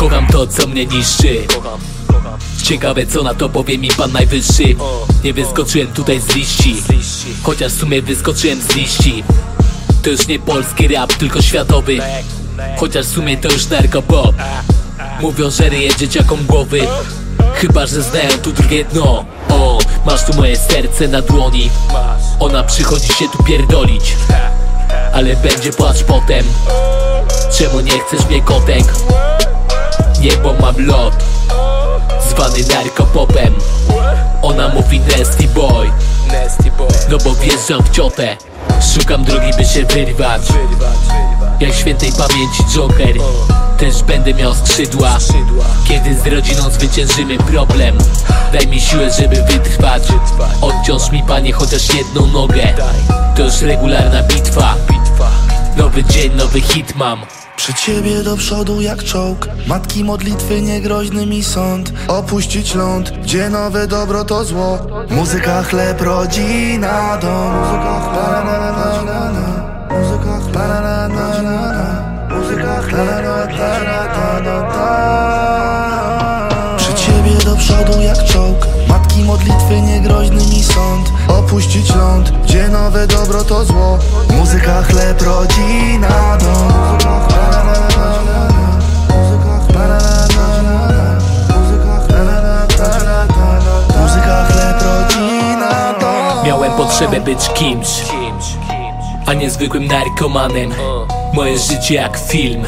Kocham to, co mnie niszczy. Ciekawe, co na to powie mi pan najwyższy. Nie wyskoczyłem tutaj z liści. Chociaż w sumie wyskoczyłem z liści. To już nie polski rap, tylko światowy. Chociaż w sumie to już narkopop Mówią, że ryje dzieciakom głowy. Chyba, że znają tu drugie dno. O, masz tu moje serce na dłoni. Ona przychodzi się tu pierdolić. Ale będzie płacz potem. Czemu nie chcesz mnie kotek? Nie, bo mam lot. Zwany narkopopem. Ona mówi nasty boy. No bo wjeżdżam w ciotę. Szukam drogi by się wyrwać. Jak świętej pamięci Joker. Też będę miał skrzydła. Kiedy z rodziną zwyciężymy problem. Daj mi siłę, żeby wytrwać. Odciąż mi panie chociaż jedną nogę. To już regularna Bitwa. Nowy dzień, nowy hit mam Przed siebie do przodu jak czołg. Matki modlitwy, niegroźny mi sąd. Opuścić ląd, gdzie nowe dobro to zło. Muzyka, chleb, rodzina, dom. Muzyka, chleb, rodzina, Muzyka, chleb, rodzina, Muzyka, chleb, rodzina, Przed siebie do przodu jak czołg. Matki modlitwy, niegroźny mi sąd. Opuścić ląd, gdzie nowe dobro to zło. Muzyka, chleb, rodzina, dom Miałem potrzebę być kimś A nie zwykłym narkomanem. Moje życie jak film.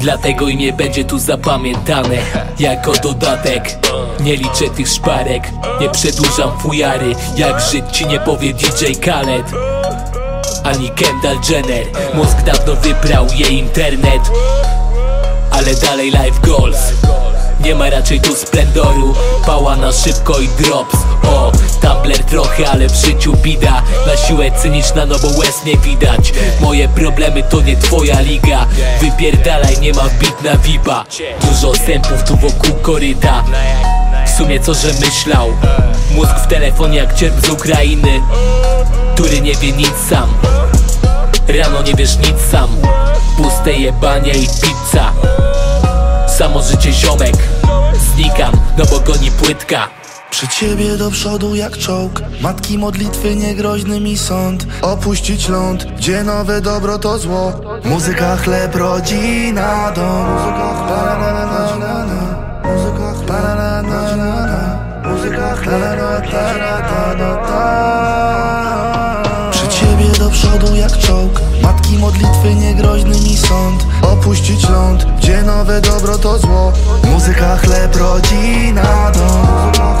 Dlatego i nie będzie tu zapamiętane Jako dodatek. Nie liczę tych szparek Nie przedłużam fujary Jak żyć ci nie powie DJ Khaled. Ani Kendall Jenner Mózg dawno wybrał jej internet. Ale dalej life goals nie ma raczej tu splendoru. Pała na szybko i drops O, Tumblr trochę, ale w życiu bida. Na siłę cyniczna, no bo łez nie widać. Moje problemy to nie twoja liga. Wypierdalaj, nie ma bit na vipa Dużo sępów tu wokół koryta. W sumie co, że myślał? Mózg w telefonie jak cierp z Ukrainy Który nie wie nic sam. Rano nie wiesz nic sam. Puste jebanie i pizza Samo życie ziomek. Znikam, no bo goni płytka. Przed siebie do przodu jak czołg. Matki modlitwy, niegroźny mi sąd. Opuścić ląd, gdzie nowe dobro to zło. Muzyka, chleb, rodzina, dom. Muzyka, chleb, rodzina, Muzyka, chleb, rodzina, Muzyka, chleb, rodzina, Przed siebie do przodu jak czołg. Matki modlitwy, niegroźny mi sąd opuścić ląd. Gdzie nowe dobro to zło. Muzyka, chleb, rodzina, dom.